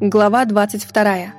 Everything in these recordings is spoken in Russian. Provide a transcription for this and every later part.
Глава 22.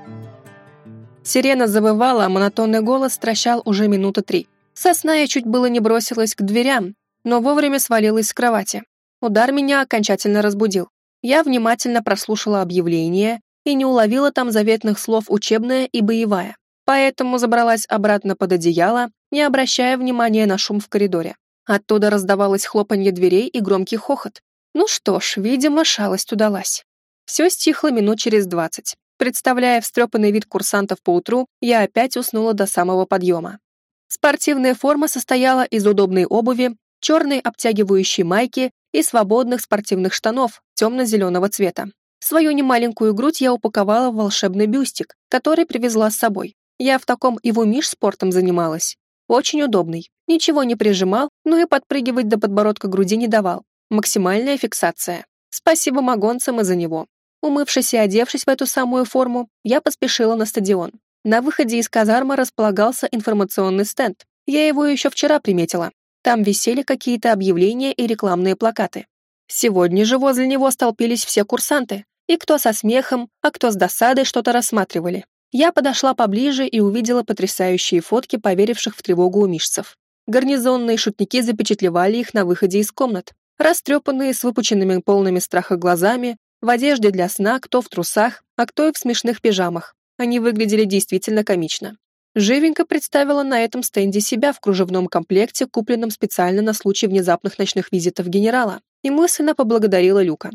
Сирена завывала, а монотонный голос стращал уже минуты три. Сосна я чуть было не бросилась к дверям, но вовремя свалилась с кровати. Удар меня окончательно разбудил. Я внимательно прослушала объявление и не уловила там заветных слов «учебная» и «боевая», поэтому забралась обратно под одеяло, не обращая внимания на шум в коридоре. Оттуда раздавалось хлопанье дверей и громкий хохот. Ну что ж, видимо, шалость удалась. Все стихло минут через двадцать. Представляя встрепанный вид курсантов поутру, я опять уснула до самого подъема. Спортивная форма состояла из удобной обуви, черной обтягивающей майки и свободных спортивных штанов темно-зеленого цвета. Свою немаленькую грудь я упаковала в волшебный бюстик, который привезла с собой. Я в таком и в умиш спортом занималась. Очень удобный. Ничего не прижимал, но и подпрыгивать до подбородка груди не давал. Максимальная фиксация. Спасибо магонцам и за него. Умывшись и одевшись в эту самую форму, я поспешила на стадион. На выходе из казармы располагался информационный стенд. Я его еще вчера приметила. Там висели какие-то объявления и рекламные плакаты. Сегодня же возле него столпились все курсанты, и кто со смехом, а кто с досадой что-то рассматривали. Я подошла поближе и увидела потрясающие фотки поверивших в тревогу умишцев. Гарнизонные шутники запечатлевали их на выходе из комнат. Растрепанные, с выпученными полными страха глазами, в одежде для сна, кто в трусах, а кто и в смешных пижамах. Они выглядели действительно комично. Живенько представила на этом стенде себя в кружевном комплекте, купленном специально на случай внезапных ночных визитов генерала, и мысленно поблагодарила Люка.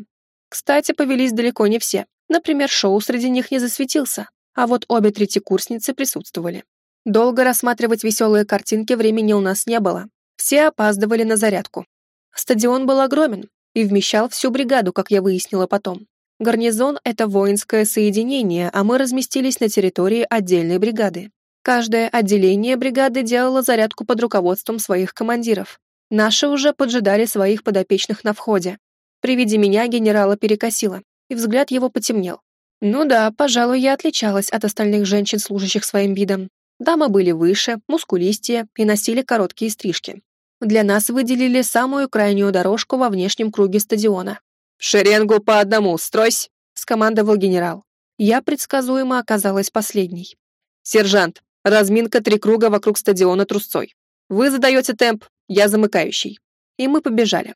Кстати, повелись далеко не все. Например, Шоу среди них не засветился, а вот обе третьекурсницы присутствовали. Долго рассматривать веселые картинки времени у нас не было. Все опаздывали на зарядку. Стадион был огромен, и вмещал всю бригаду, как я выяснила потом. Гарнизон — это воинское соединение, а мы разместились на территории отдельной бригады. Каждое отделение бригады делало зарядку под руководством своих командиров. Наши уже поджидали своих подопечных на входе. При виде меня генерала перекосило, и взгляд его потемнел. Ну да, пожалуй, я отличалась от остальных женщин, служащих своим видом. Дамы были выше, мускулистее и носили короткие стрижки. Для нас выделили самую крайнюю дорожку во внешнем круге стадиона. шеренгу по одному, стройсь!» — скомандовал генерал. Я предсказуемо оказалась последней. «Сержант, разминка три круга вокруг стадиона трусцой. Вы задаете темп, я замыкающий». И мы побежали.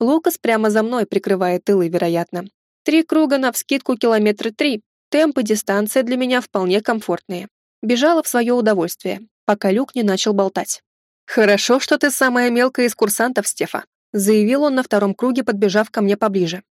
Лукас прямо за мной прикрывает тылы, вероятно. Три круга на вскидку километра три. Темп и дистанция для меня вполне комфортные. Бежала в свое удовольствие, пока Люк не начал болтать. «Хорошо, что ты самая мелкая из курсантов, Стефа», заявил он на втором круге, подбежав ко мне поближе.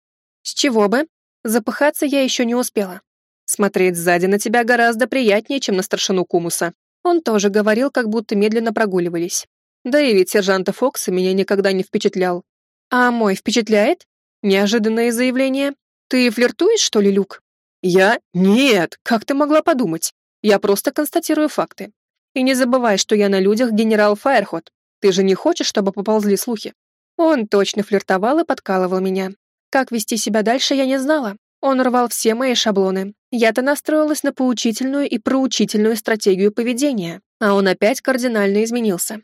«С чего бы? Запыхаться я еще не успела. Смотреть сзади на тебя гораздо приятнее, чем на старшину Кумуса». Он тоже говорил, как будто медленно прогуливались. Да и ведь сержанта Фокса меня никогда не впечатлял. «А мой впечатляет?» Неожиданное заявление. «Ты флиртуешь, что ли, Люк?» «Я? Нет! Как ты могла подумать? Я просто констатирую факты. И не забывай, что я на людях генерал Фаерхот. Ты же не хочешь, чтобы поползли слухи?» Он точно флиртовал и подкалывал меня. Как вести себя дальше, я не знала. Он рвал все мои шаблоны. Я-то настроилась на поучительную и проучительную стратегию поведения, а он опять кардинально изменился.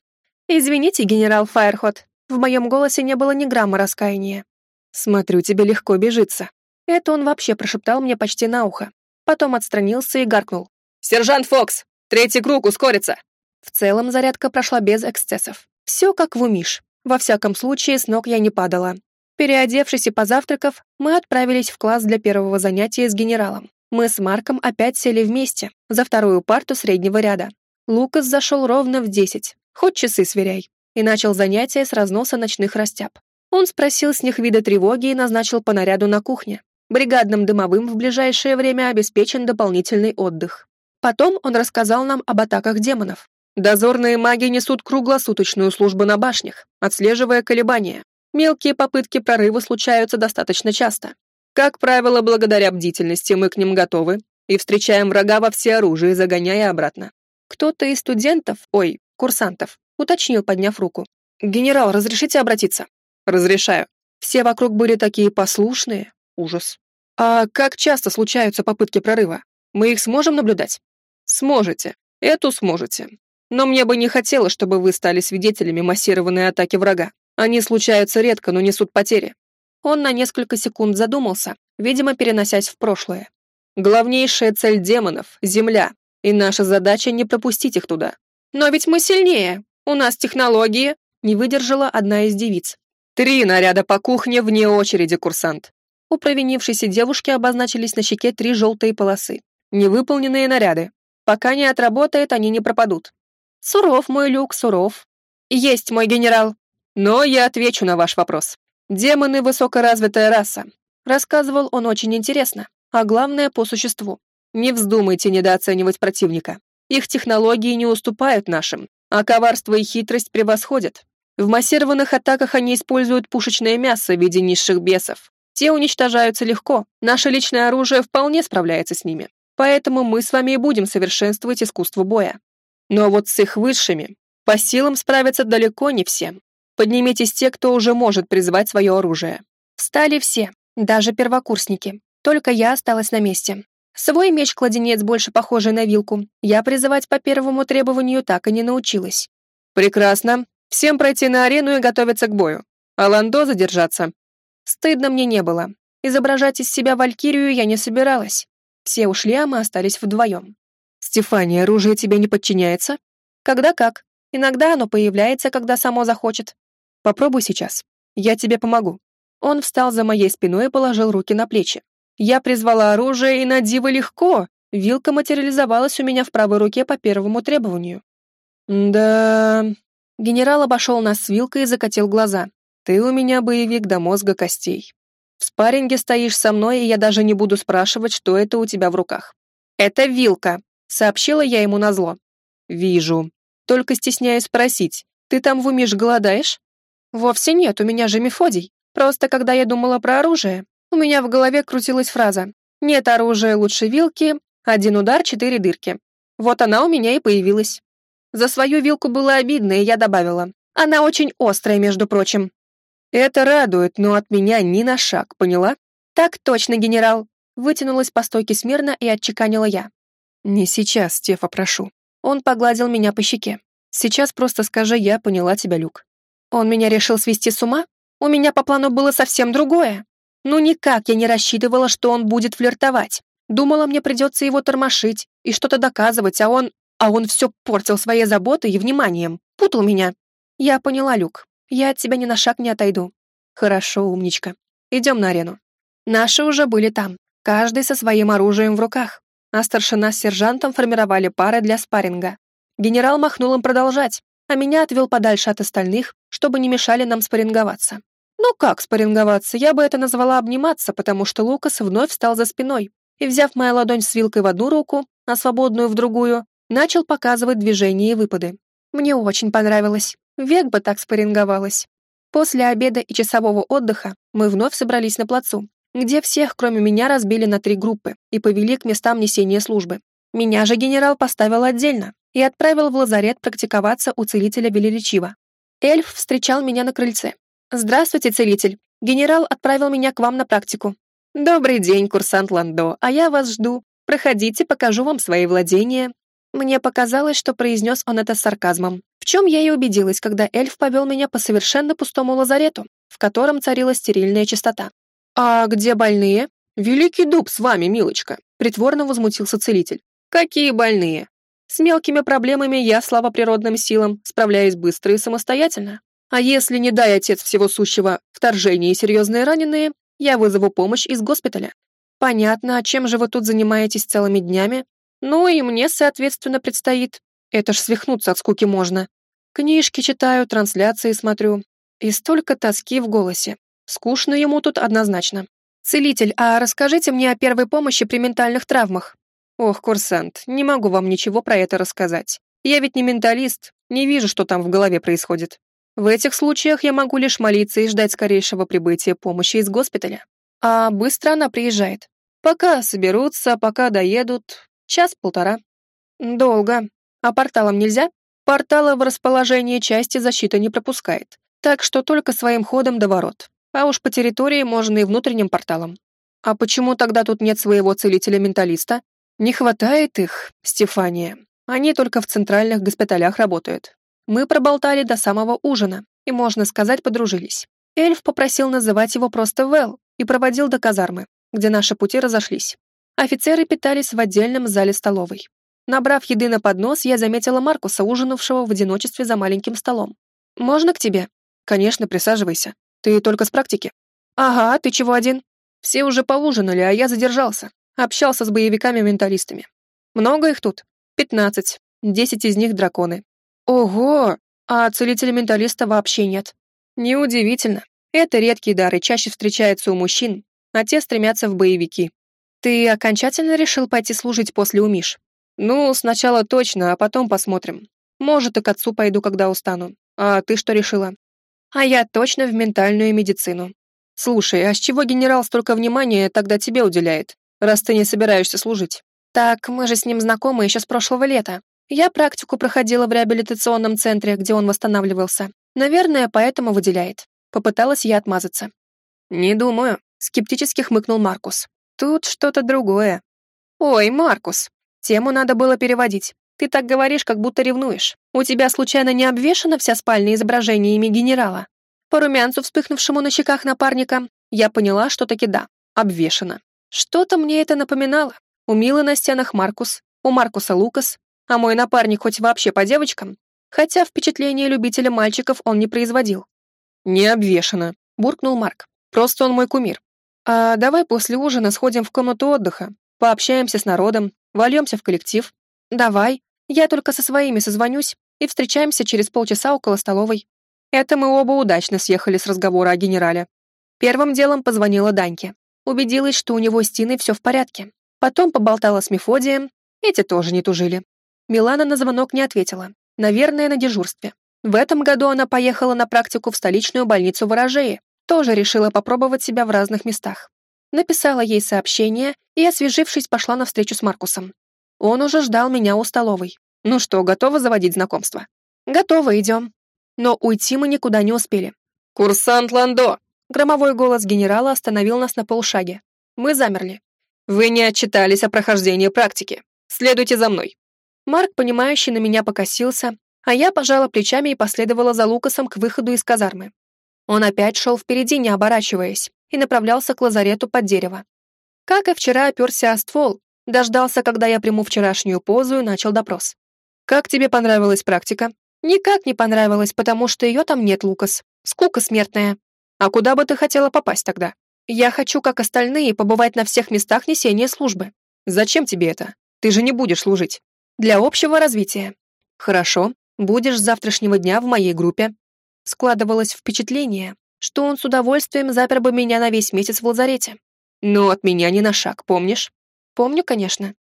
«Извините, генерал Фаерхот, в моем голосе не было ни грамма раскаяния. Смотрю, тебе легко бежится». Это он вообще прошептал мне почти на ухо. Потом отстранился и гаркнул. «Сержант Фокс, Третий круг ускорится!» В целом зарядка прошла без эксцессов. Все как в умиш. Во всяком случае, с ног я не падала. Переодевшись и позавтракав, мы отправились в класс для первого занятия с генералом. Мы с Марком опять сели вместе, за вторую парту среднего ряда. Лукас зашел ровно в десять, хоть часы сверяй, и начал занятие с разноса ночных растяб. Он спросил с них вида тревоги и назначил по наряду на кухне. Бригадным дымовым в ближайшее время обеспечен дополнительный отдых. Потом он рассказал нам об атаках демонов. Дозорные маги несут круглосуточную службу на башнях, отслеживая колебания. Мелкие попытки прорыва случаются достаточно часто. Как правило, благодаря бдительности мы к ним готовы и встречаем врага во всеоружии, загоняя обратно. Кто-то из студентов, ой, курсантов, уточнил, подняв руку. «Генерал, разрешите обратиться?» «Разрешаю». Все вокруг были такие послушные. Ужас. «А как часто случаются попытки прорыва? Мы их сможем наблюдать?» Сможете. Эту сможете. Но мне бы не хотелось, чтобы вы стали свидетелями массированной атаки врага. Они случаются редко, но несут потери. Он на несколько секунд задумался, видимо, переносясь в прошлое. Главнейшая цель демонов — Земля, и наша задача не пропустить их туда. Но ведь мы сильнее, у нас технологии, не выдержала одна из девиц. Три наряда по кухне вне очереди, курсант. У провинившейся девушки обозначились на щеке три желтые полосы. Невыполненные наряды. Пока не отработает, они не пропадут. Суров мой люк, суров. Есть мой генерал. Но я отвечу на ваш вопрос. Демоны — высокоразвитая раса. Рассказывал он очень интересно, а главное — по существу. Не вздумайте недооценивать противника. Их технологии не уступают нашим, а коварство и хитрость превосходят. В массированных атаках они используют пушечное мясо в виде низших бесов. Те уничтожаются легко, наше личное оружие вполне справляется с ними. Поэтому мы с вами и будем совершенствовать искусство боя. Но вот с их высшими по силам справятся далеко не все. Поднимитесь те, кто уже может призвать свое оружие. Встали все, даже первокурсники. Только я осталась на месте. Свой меч-кладенец, больше похожий на вилку, я призывать по первому требованию так и не научилась. Прекрасно. Всем пройти на арену и готовиться к бою. А Ландо задержаться. Стыдно мне не было. Изображать из себя валькирию я не собиралась. Все ушли, а мы остались вдвоем. «Стефания, оружие тебе не подчиняется?» «Когда как. Иногда оно появляется, когда само захочет. Попробуй сейчас. Я тебе помогу». Он встал за моей спиной и положил руки на плечи. Я призвала оружие, и на диво легко. Вилка материализовалась у меня в правой руке по первому требованию. Да... Генерал обошел нас с вилкой и закатил глаза. Ты у меня боевик до мозга костей. В спарринге стоишь со мной, и я даже не буду спрашивать, что это у тебя в руках. Это вилка, сообщила я ему назло. Вижу. Только стесняюсь спросить, ты там в умиш голодаешь? Вовсе нет, у меня же Мефодий. Просто когда я думала про оружие, у меня в голове крутилась фраза «Нет оружия лучше вилки, один удар, четыре дырки». Вот она у меня и появилась. За свою вилку было обидно, и я добавила. Она очень острая, между прочим. Это радует, но от меня ни на шаг, поняла? Так точно, генерал. Вытянулась по стойке смирно и отчеканила я. Не сейчас, Стефа, прошу. Он погладил меня по щеке. Сейчас просто скажи, я поняла тебя, Люк. Он меня решил свести с ума? У меня по плану было совсем другое. Ну никак я не рассчитывала, что он будет флиртовать. Думала, мне придется его тормошить и что-то доказывать, а он... А он все портил своей заботой и вниманием. Путал меня. Я поняла, Люк. Я от тебя ни на шаг не отойду. Хорошо, умничка. Идем на арену. Наши уже были там, каждый со своим оружием в руках, а старшина с сержантом формировали пары для спарринга. Генерал махнул им продолжать, а меня отвел подальше от остальных, чтобы не мешали нам спарринговаться. Ну как спарринговаться, я бы это назвала обниматься, потому что Лукас вновь встал за спиной и, взяв мою ладонь с вилкой в одну руку, а свободную в другую, начал показывать движения и выпады. Мне очень понравилось. Век бы так спарринговалась. После обеда и часового отдыха мы вновь собрались на плацу, где всех, кроме меня, разбили на три группы и повели к местам несения службы. Меня же генерал поставил отдельно и отправил в лазарет практиковаться у целителя Велеречива. Эльф встречал меня на крыльце, «Здравствуйте, целитель. Генерал отправил меня к вам на практику». «Добрый день, курсант Ландо, а я вас жду. Проходите, покажу вам свои владения». Мне показалось, что произнес он это с сарказмом, в чем я и убедилась, когда эльф повел меня по совершенно пустому лазарету, в котором царила стерильная чистота. «А где больные?» «Великий дуб с вами, милочка», — притворно возмутился целитель. «Какие больные?» «С мелкими проблемами я, слава природным силам, справляюсь быстро и самостоятельно. А если, не дай отец всего сущего, вторжение и серьезные раненые, я вызову помощь из госпиталя. Понятно, а чем же вы тут занимаетесь целыми днями? Ну и мне, соответственно, предстоит. Это ж свихнуться от скуки можно. Книжки читаю, трансляции смотрю. И столько тоски в голосе. Скучно ему тут однозначно. Целитель, а расскажите мне о первой помощи при ментальных травмах. Ох, курсант, не могу вам ничего про это рассказать. Я ведь не менталист, не вижу, что там в голове происходит. В этих случаях я могу лишь молиться и ждать скорейшего прибытия помощи из госпиталя. А быстро она приезжает. Пока соберутся, пока доедут. Час-полтора. Долго. А порталом нельзя? Портала в расположении части защита не пропускает. Так что только своим ходом до ворот. А уж по территории можно и внутренним порталом. А почему тогда тут нет своего целителя-менталиста? Не хватает их, Стефания. Они только в центральных госпиталях работают. Мы проболтали до самого ужина и, можно сказать, подружились. Эльф попросил называть его просто Вэл и проводил до казармы, где наши пути разошлись. Офицеры питались в отдельном зале столовой. Набрав еды на поднос, я заметила Маркуса, ужинавшего в одиночестве за маленьким столом. «Можно к тебе?» «Конечно, присаживайся. Ты только с практики?» «Ага, ты чего один?» «Все уже поужинали, а я задержался. Общался с боевиками-менталистами. Много их тут? Пятнадцать. Десять из них драконы. Ого! А целителя-менталиста вообще нет. Неудивительно. Это редкий дар и чаще встречается у мужчин, а те стремятся в боевики. Ты окончательно решил пойти служить после умиш? Ну, сначала точно, а потом посмотрим. Может, и к отцу пойду, когда устану. А ты что решила? А я точно в ментальную медицину. Слушай, а с чего генерал столько внимания тогда тебе уделяет, раз ты не собираешься служить? Так, мы же с ним знакомы еще с прошлого лета. Я практику проходила в реабилитационном центре, где он восстанавливался. Наверное, поэтому выделяет. Попыталась я отмазаться. Не думаю, скептически хмыкнул Маркус. Тут что-то другое. Ой, Маркус, тему надо было переводить. Ты так говоришь, как будто ревнуешь. У тебя случайно не обвешана вся спальня изображениями генерала? По румянцу, вспыхнувшему на щеках напарника, я поняла, что таки да, обвешана. Что-то мне это напоминало. У Милы на стенах Маркус, у Маркуса Лукас, а мой напарник хоть вообще по девочкам, хотя впечатление любителя мальчиков он не производил. «Не обвешано», — буркнул Марк. «Просто он мой кумир. А давай после ужина сходим в комнату отдыха, пообщаемся с народом, вольемся в коллектив. Давай, я только со своими созвонюсь и встречаемся через полчаса около столовой. Это мы оба удачно съехали с разговора о генерале. Первым делом позвонила Даньке. Убедилась, что у него с Тиной все в порядке. Потом поболтала с Мефодием, эти тоже не тужили. Милана на звонок не ответила, наверное, на дежурстве. В этом году она поехала на практику в столичную больницу Ворожеи, тоже решила попробовать себя в разных местах. Написала ей сообщение и, освежившись, пошла на встречу с Маркусом. Он уже ждал меня у столовой. Ну что, готова заводить знакомство? Готова, идем. Но уйти мы никуда не успели. «Курсант Ландо!» Громовой голос генерала остановил нас на полшаге. Мы замерли. Вы не отчитались о прохождении практики. Следуйте за мной». Марк, понимающий, на меня покосился, а я пожала плечами и последовала за Лукасом к выходу из казармы. Он опять шел впереди, не оборачиваясь, и направлялся к лазарету под дерево. Как и вчера оперся о ствол, дождался, когда я приму вчерашнюю позу и начал допрос. «Как тебе понравилась практика?» «Никак не понравилось, потому что ее там нет, Лукас. Скука смертная. А куда бы ты хотела попасть тогда?» Я хочу, как остальные, побывать на всех местах несения службы. Зачем тебе это? Ты же не будешь служить. Для общего развития. Хорошо, будешь с завтрашнего дня в моей группе. Складывалось впечатление, что он с удовольствием запер бы меня на весь месяц в лазарете. Но от меня ни на шаг, помнишь? Помню, конечно.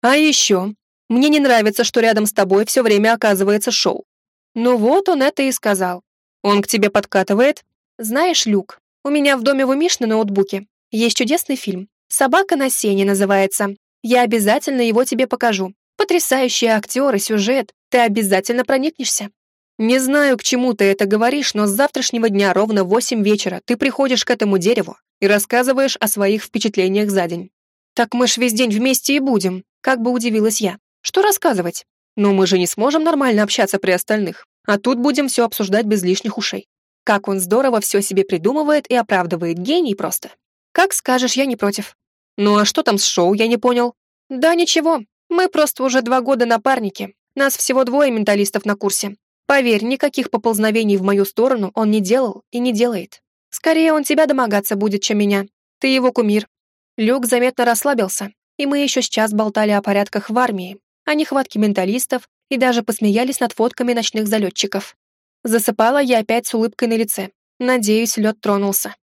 А еще, мне не нравится, что рядом с тобой все время оказывается шоу. Ну вот он это и сказал. Он к тебе подкатывает? Знаешь, Люк, у меня в доме в Умиш на ноутбуке есть чудесный фильм. «Собака на сене» называется. Я обязательно его тебе покажу. Потрясающие актеры, сюжет. Ты обязательно проникнешься. Не знаю, к чему ты это говоришь, но с завтрашнего дня ровно в восемь вечера ты приходишь к этому дереву и рассказываешь о своих впечатлениях за день. Так мы ж весь день вместе и будем, как бы удивилась я. Что рассказывать? Но мы же не сможем нормально общаться при остальных, а тут будем все обсуждать без лишних ушей. Как он здорово все себе придумывает и оправдывает, гений просто. Как скажешь, я не против. Ну а что там с шоу, я не понял. Да ничего, мы просто уже два года напарники. Нас всего двое менталистов на курсе. Поверь, никаких поползновений в мою сторону он не делал и не делает. Скорее он тебя домогаться будет, чем меня. Ты его кумир. Люк заметно расслабился, и мы еще сейчас болтали о порядках в армии, о нехватке менталистов и даже посмеялись над фотками ночных залетчиков. Засыпала я опять с улыбкой на лице. Надеюсь, лед тронулся.